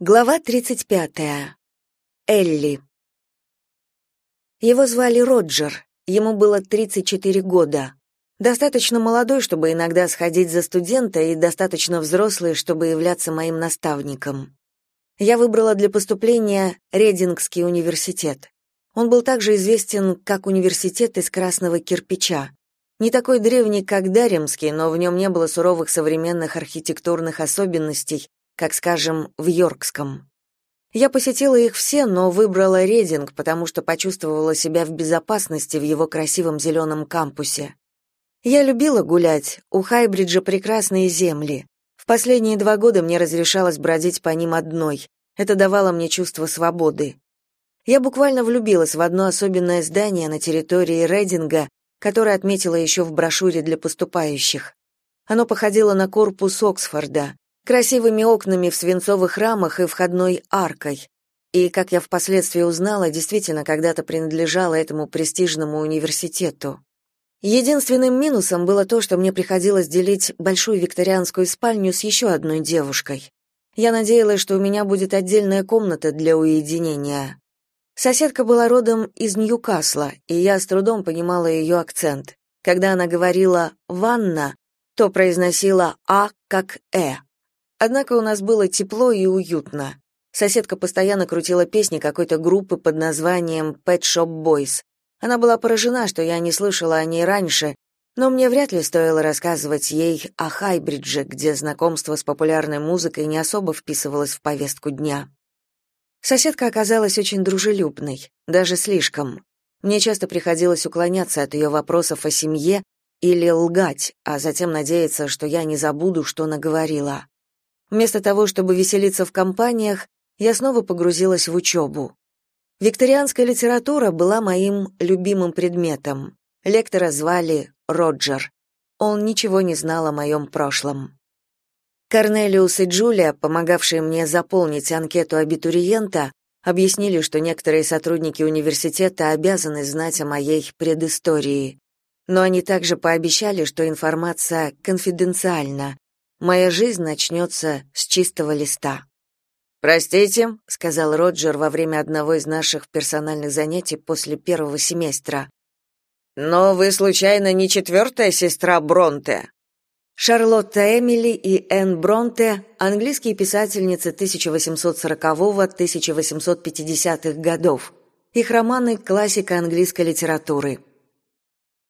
Глава 35. Элли. Его звали Роджер. Ему было 34 года. Достаточно молодой, чтобы иногда сходить за студента, и достаточно взрослый, чтобы являться моим наставником. Я выбрала для поступления Редингский университет. Он был также известен как университет из красного кирпича. Не такой древний, как Даремский, но в нем не было суровых современных архитектурных особенностей, как, скажем, в Йоркском. Я посетила их все, но выбрала Рединг, потому что почувствовала себя в безопасности в его красивом зеленом кампусе. Я любила гулять, у Хайбриджа прекрасные земли. В последние два года мне разрешалось бродить по ним одной. Это давало мне чувство свободы. Я буквально влюбилась в одно особенное здание на территории Рединга, которое отметила еще в брошюре для поступающих. Оно походило на корпус Оксфорда, красивыми окнами в свинцовых рамах и входной аркой. И, как я впоследствии узнала, действительно когда-то принадлежала этому престижному университету. Единственным минусом было то, что мне приходилось делить большую викторианскую спальню с еще одной девушкой. Я надеялась, что у меня будет отдельная комната для уединения. Соседка была родом из Ньюкасла, и я с трудом понимала ее акцент. Когда она говорила «ванна», то произносила «а» как «э». Однако у нас было тепло и уютно. Соседка постоянно крутила песни какой-то группы под названием Pet Shop Boys. Она была поражена, что я не слышала о ней раньше, но мне вряд ли стоило рассказывать ей о Хайбридже, где знакомство с популярной музыкой не особо вписывалось в повестку дня. Соседка оказалась очень дружелюбной, даже слишком. Мне часто приходилось уклоняться от ее вопросов о семье или лгать, а затем надеяться, что я не забуду, что наговорила. Вместо того, чтобы веселиться в компаниях, я снова погрузилась в учебу. Викторианская литература была моим любимым предметом. Лектора звали Роджер. Он ничего не знал о моем прошлом. Корнелиус и Джулия, помогавшие мне заполнить анкету абитуриента, объяснили, что некоторые сотрудники университета обязаны знать о моей предыстории. Но они также пообещали, что информация конфиденциальна, Моя жизнь начнется с чистого листа. Простите, сказал Роджер во время одного из наших персональных занятий после первого семестра. Но вы случайно не четвертая сестра Бронте? Шарлотта Эмили и Энн Бронте, английские писательницы 1840-1850-х годов. Их романы классика английской литературы.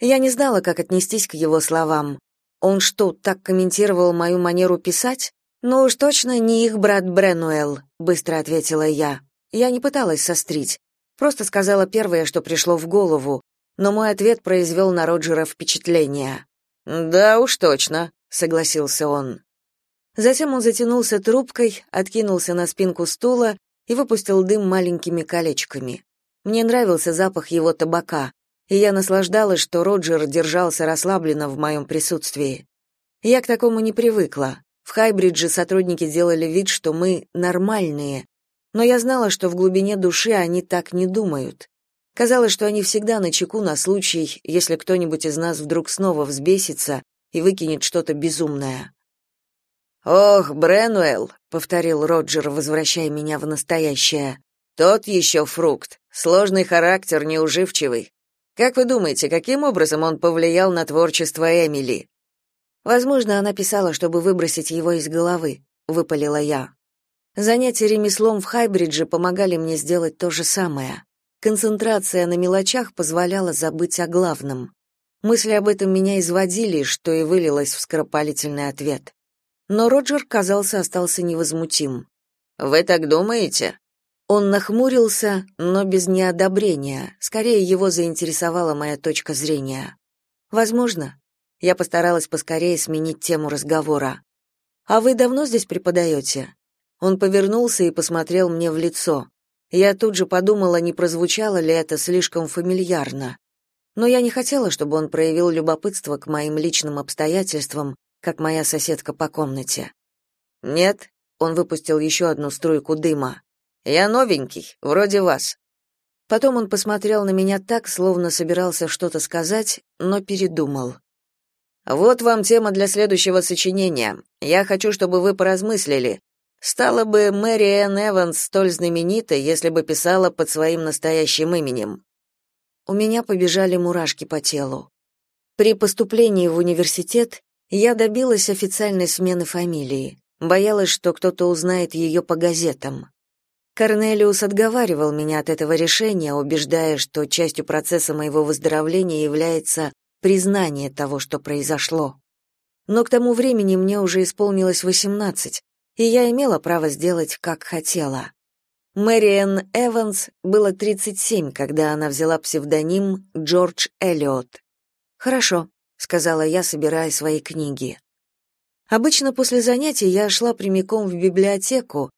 Я не знала, как отнестись к его словам. Он что, так комментировал мою манеру писать? Ну уж точно не их брат Бренуэлл, быстро ответила я. Я не пыталась сострить, просто сказала первое, что пришло в голову, но мой ответ произвел на Роджера впечатление. Да уж точно, согласился он. Затем он затянулся трубкой, откинулся на спинку стула и выпустил дым маленькими колечками. Мне нравился запах его табака и я наслаждалась, что Роджер держался расслабленно в моем присутствии. Я к такому не привыкла. В Хайбридже сотрудники делали вид, что мы нормальные, но я знала, что в глубине души они так не думают. Казалось, что они всегда на чеку на случай, если кто-нибудь из нас вдруг снова взбесится и выкинет что-то безумное. «Ох, Бренуэлл», — повторил Роджер, возвращая меня в настоящее, — «тот еще фрукт, сложный характер, неуживчивый. Как вы думаете, каким образом он повлиял на творчество Эмили? Возможно, она писала, чтобы выбросить его из головы, выпалила я. Занятия ремеслом в Хайбридже помогали мне сделать то же самое. Концентрация на мелочах позволяла забыть о главном. Мысли об этом меня изводили, что и вылилось в скоропалительный ответ. Но Роджер, казался, остался невозмутим. «Вы так думаете?» Он нахмурился, но без неодобрения. Скорее его заинтересовала моя точка зрения. Возможно, я постаралась поскорее сменить тему разговора. А вы давно здесь преподаете?» Он повернулся и посмотрел мне в лицо. Я тут же подумала, не прозвучало ли это слишком фамильярно. Но я не хотела, чтобы он проявил любопытство к моим личным обстоятельствам, как моя соседка по комнате. Нет, он выпустил еще одну струйку дыма. Я новенький, вроде вас. Потом он посмотрел на меня так, словно собирался что-то сказать, но передумал. Вот вам тема для следующего сочинения. Я хочу, чтобы вы поразмыслили. Стала бы Мэри Энн Эванс столь знаменитой, если бы писала под своим настоящим именем. У меня побежали мурашки по телу. При поступлении в университет я добилась официальной смены фамилии. Боялась, что кто-то узнает ее по газетам. Корнелиус отговаривал меня от этого решения, убеждая, что частью процесса моего выздоровления является признание того, что произошло. Но к тому времени мне уже исполнилось восемнадцать, и я имела право сделать, как хотела. Мэриэн Эванс было 37, когда она взяла псевдоним Джордж Эллиот. «Хорошо», — сказала я, собирая свои книги. Обычно после занятий я шла прямиком в библиотеку,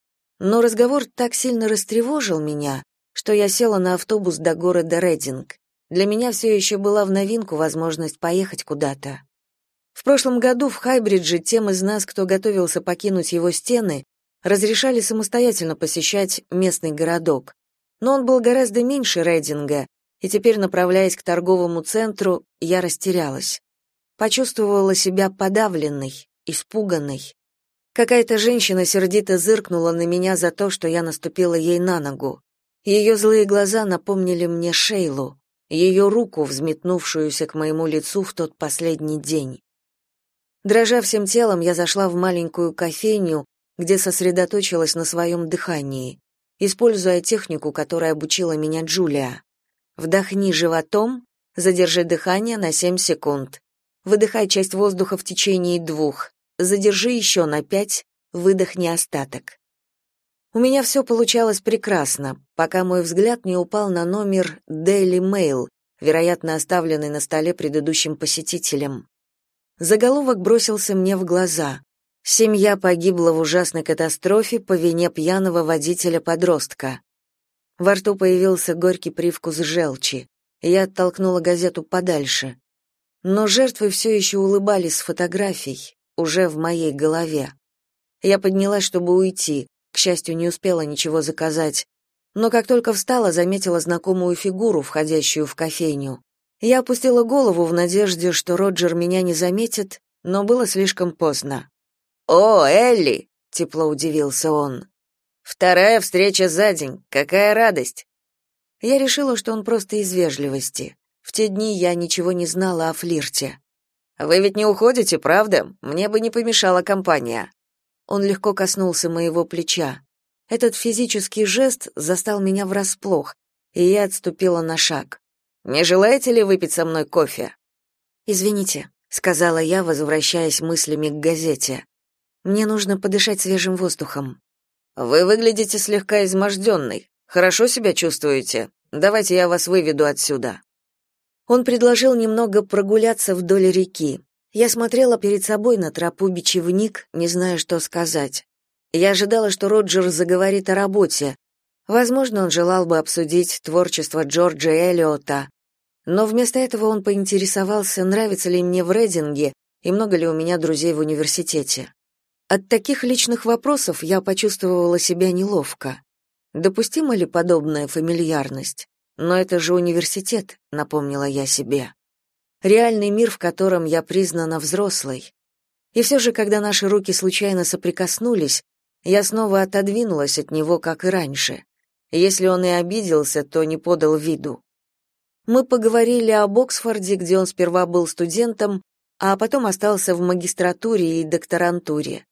но разговор так сильно растревожил меня, что я села на автобус до города Рединг. Для меня все еще была в новинку возможность поехать куда-то. В прошлом году в Хайбридже тем из нас, кто готовился покинуть его стены, разрешали самостоятельно посещать местный городок. Но он был гораздо меньше Рейдинга, и теперь, направляясь к торговому центру, я растерялась. Почувствовала себя подавленной, испуганной. Какая-то женщина сердито зыркнула на меня за то, что я наступила ей на ногу. Ее злые глаза напомнили мне Шейлу, ее руку, взметнувшуюся к моему лицу в тот последний день. Дрожа всем телом, я зашла в маленькую кофейню, где сосредоточилась на своем дыхании, используя технику, которой обучила меня Джулия. Вдохни животом, задержи дыхание на 7 секунд. Выдыхай часть воздуха в течение двух. Задержи еще на 5, выдохни остаток. У меня все получалось прекрасно, пока мой взгляд не упал на номер Daily Mail, вероятно, оставленный на столе предыдущим посетителем. Заголовок бросился мне в глаза. Семья погибла в ужасной катастрофе по вине пьяного водителя-подростка. Во рту появился горький привкус желчи. Я оттолкнула газету подальше. Но жертвы все еще улыбались с фотографий, уже в моей голове. Я поднялась, чтобы уйти. К счастью, не успела ничего заказать. Но как только встала, заметила знакомую фигуру, входящую в кофейню. Я опустила голову в надежде, что Роджер меня не заметит, но было слишком поздно. «О, Элли!» — тепло удивился он. «Вторая встреча за день. Какая радость!» Я решила, что он просто из вежливости. В те дни я ничего не знала о флирте. «Вы ведь не уходите, правда? Мне бы не помешала компания». Он легко коснулся моего плеча. Этот физический жест застал меня врасплох, и я отступила на шаг. Не желаете ли выпить со мной кофе? Извините, сказала я, возвращаясь мыслями к газете. Мне нужно подышать свежим воздухом. Вы выглядите слегка изможденной. Хорошо себя чувствуете? Давайте я вас выведу отсюда. Он предложил немного прогуляться вдоль реки. Я смотрела перед собой на тропу бичевник, не зная, что сказать. Я ожидала, что Роджер заговорит о работе. Возможно, он желал бы обсудить творчество Джорджа Эллиота, но вместо этого он поинтересовался, нравится ли мне в Рейдинге и много ли у меня друзей в университете. От таких личных вопросов я почувствовала себя неловко. Допустима ли подобная фамильярность? Но это же университет, напомнила я себе. Реальный мир, в котором я признана взрослой. И все же, когда наши руки случайно соприкоснулись, я снова отодвинулась от него, как и раньше. Если он и обиделся, то не подал виду. Мы поговорили об Оксфорде, где он сперва был студентом, а потом остался в магистратуре и докторантуре.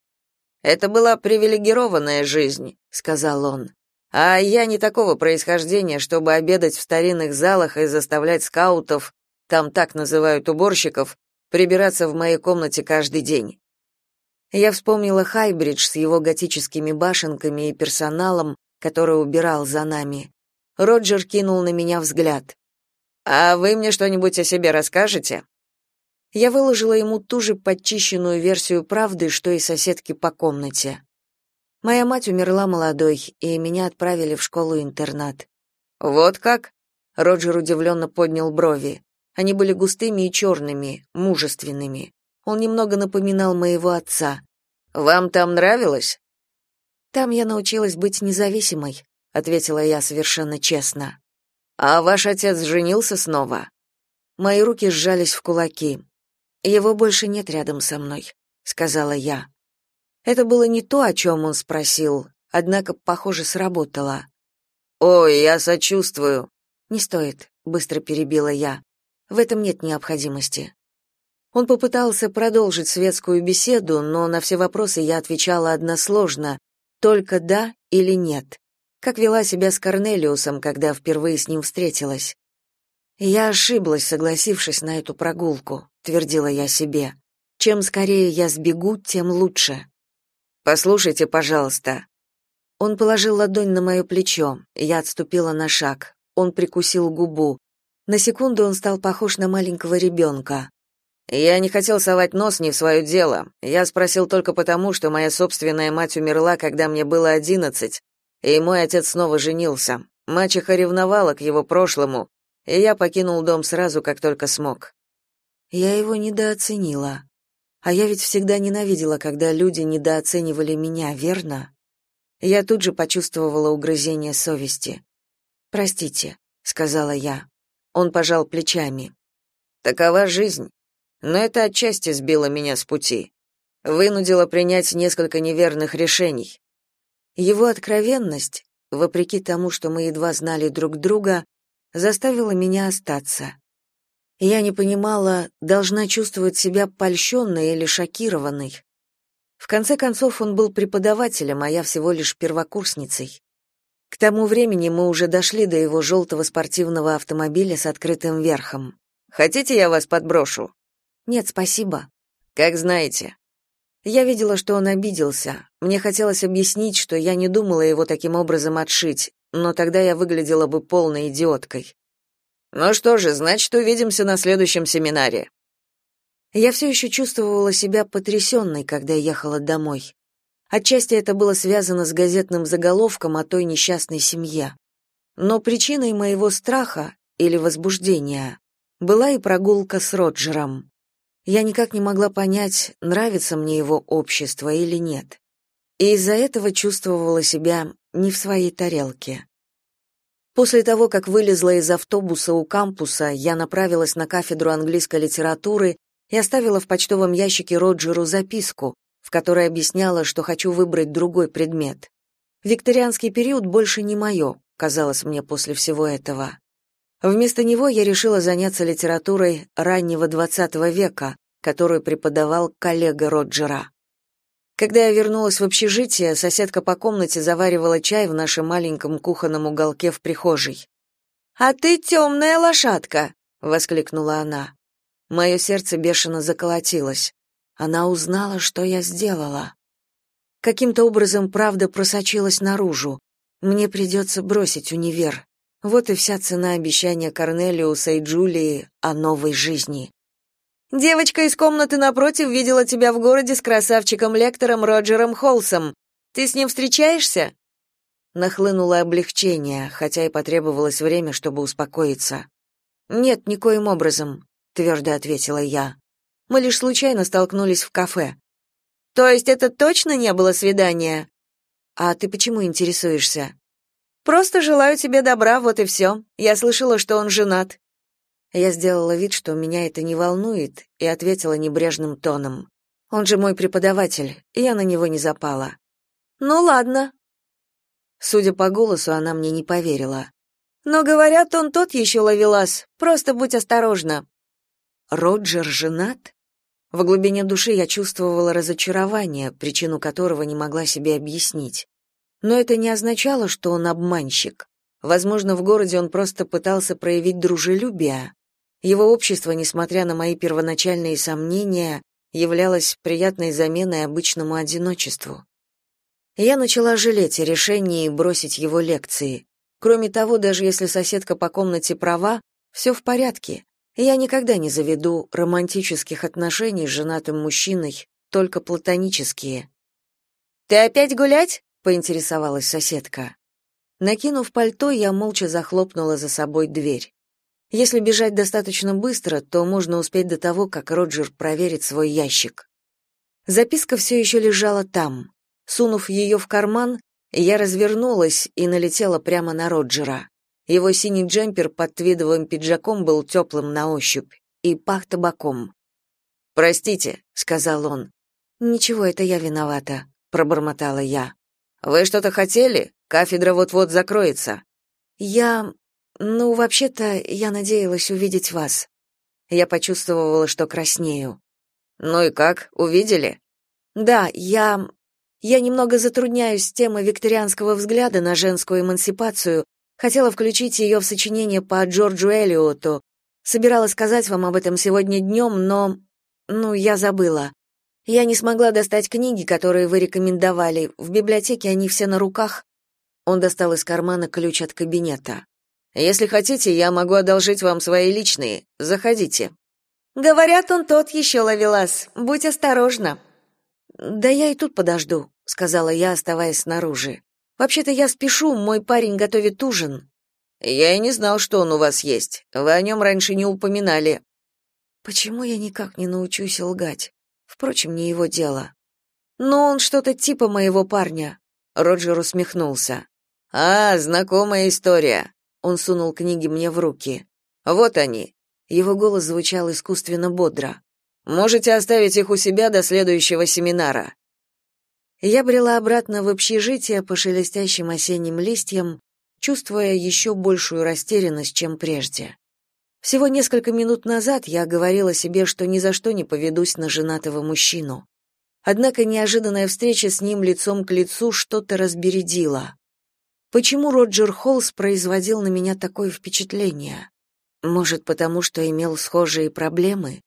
«Это была привилегированная жизнь», — сказал он. «А я не такого происхождения, чтобы обедать в старинных залах и заставлять скаутов, там так называют уборщиков, прибираться в моей комнате каждый день». Я вспомнила Хайбридж с его готическими башенками и персоналом, который убирал за нами. Роджер кинул на меня взгляд. А вы мне что-нибудь о себе расскажете? Я выложила ему ту же подчищенную версию правды, что и соседки по комнате. Моя мать умерла молодой, и меня отправили в школу-интернат. Вот как? Роджер удивленно поднял брови. Они были густыми и черными, мужественными. Он немного напоминал моего отца. Вам там нравилось? Там я научилась быть независимой, ответила я совершенно честно. А ваш отец женился снова? Мои руки сжались в кулаки. Его больше нет рядом со мной, сказала я. Это было не то, о чем он спросил, однако, похоже, сработало. «Ой, я сочувствую». «Не стоит», — быстро перебила я. «В этом нет необходимости». Он попытался продолжить светскую беседу, но на все вопросы я отвечала односложно, только «да» или «нет». Как вела себя с Корнелиусом, когда впервые с ним встретилась. «Я ошиблась, согласившись на эту прогулку», — твердила я себе. «Чем скорее я сбегу, тем лучше». «Послушайте, пожалуйста», он положил ладонь на мое плечо. Я отступила на шаг. Он прикусил губу. На секунду он стал похож на маленького ребенка. Я не хотел совать нос не в свое дело. Я спросил только потому, что моя собственная мать умерла, когда мне было одиннадцать, и мой отец снова женился. Мачеха ревновала к его прошлому, и я покинул дом сразу, как только смог. Я его недооценила. А я ведь всегда ненавидела, когда люди недооценивали меня, верно? Я тут же почувствовала угрызение совести. «Простите», — сказала я. Он пожал плечами. «Такова жизнь. Но это отчасти сбило меня с пути. Вынудило принять несколько неверных решений». Его откровенность, вопреки тому, что мы едва знали друг друга, заставила меня остаться. Я не понимала, должна чувствовать себя польщенной или шокированной. В конце концов, он был преподавателем, а я всего лишь первокурсницей. К тому времени мы уже дошли до его желтого спортивного автомобиля с открытым верхом. «Хотите, я вас подброшу?» «Нет, спасибо». «Как знаете». Я видела, что он обиделся. Мне хотелось объяснить, что я не думала его таким образом отшить, но тогда я выглядела бы полной идиоткой. «Ну что же, значит, увидимся на следующем семинаре», я все еще чувствовала себя потрясенной, когда ехала домой. Отчасти это было связано с газетным заголовком о той несчастной семье. Но причиной моего страха или возбуждения была и прогулка с Роджером. Я никак не могла понять, нравится мне его общество или нет. И из-за этого чувствовала себя не в своей тарелке. После того, как вылезла из автобуса у кампуса, я направилась на кафедру английской литературы и оставила в почтовом ящике Роджеру записку, в которой объясняла, что хочу выбрать другой предмет. Викторианский период больше не мое, казалось мне после всего этого. Вместо него я решила заняться литературой раннего XX века, которую преподавал коллега Роджера. Когда я вернулась в общежитие, соседка по комнате заваривала чай в нашем маленьком кухонном уголке в прихожей. «А ты темная лошадка!» — воскликнула она. Мое сердце бешено заколотилось. Она узнала, что я сделала. Каким-то образом правда просочилась наружу. Мне придется бросить универ. Вот и вся цена обещания Корнелиуса и Джулии о новой жизни. Девочка из комнаты напротив видела тебя в городе с красавчиком-лектором Роджером Холсом. Ты с ним встречаешься? Нахлынуло облегчение, хотя и потребовалось время, чтобы успокоиться. Нет, никоим образом твердо ответила я. Мы лишь случайно столкнулись в кафе. То есть это точно не было свидания? А ты почему интересуешься? Просто желаю тебе добра, вот и все. Я слышала, что он женат. Я сделала вид, что меня это не волнует, и ответила небрежным тоном. Он же мой преподаватель, и я на него не запала. Ну ладно. Судя по голосу, она мне не поверила. Но говорят, он тот еще ловелас. Просто будь осторожна. Роджер женат? В глубине души я чувствовала разочарование, причину которого не могла себе объяснить. Но это не означало, что он обманщик. Возможно, в городе он просто пытался проявить дружелюбие. Его общество, несмотря на мои первоначальные сомнения, являлось приятной заменой обычному одиночеству. Я начала жалеть о решении бросить его лекции. Кроме того, даже если соседка по комнате права, все в порядке. Я никогда не заведу романтических отношений с женатым мужчиной, только платонические. Ты опять гулять? поинтересовалась соседка. Накинув пальто, я молча захлопнула за собой дверь. Если бежать достаточно быстро, то можно успеть до того, как Роджер проверит свой ящик. Записка все еще лежала там. Сунув ее в карман, я развернулась и налетела прямо на Роджера. Его синий джемпер под твидовым пиджаком был теплым на ощупь и пах табаком. «Простите», — сказал он. «Ничего, это я виновата», пробормотала я. Вы что-то хотели? Кафедра вот-вот закроется. Я, ну, вообще-то, я надеялась увидеть вас. Я почувствовала, что краснею. Ну и как? Увидели? Да, я я немного затрудняюсь с темой викторианского взгляда на женскую эмансипацию, хотела включить ее в сочинение по Джорджу Элиоту. Собиралась сказать вам об этом сегодня днем, но ну, я забыла. Я не смогла достать книги, которые вы рекомендовали. В библиотеке они все на руках. Он достал из кармана ключ от кабинета. Если хотите, я могу одолжить вам свои личные. Заходите. Говорят, он тот еще ловелас. Будь осторожна. Да я и тут подожду, сказала я, оставаясь снаружи. Вообще-то я спешу, мой парень готовит ужин. Я и не знал, что он у вас есть. Вы о нем раньше не упоминали. Почему я никак не научусь лгать? Впрочем, не его дело. Но он что-то типа моего парня. Роджер усмехнулся. А, знакомая история. Он сунул книги мне в руки. Вот они. Его голос звучал искусственно бодро. Можете оставить их у себя до следующего семинара. Я брела обратно в общежитие по шелестящим осенним листьям, чувствуя еще большую растерянность, чем прежде. Всего несколько минут назад я говорила себе, что ни за что не поведусь на женатого мужчину. Однако неожиданная встреча с ним лицом к лицу что-то разбередила. Почему Роджер Холлс производил на меня такое впечатление? Может, потому что имел схожие проблемы?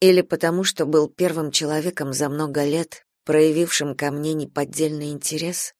Или потому что был первым человеком за много лет, проявившим ко мне неподдельный интерес?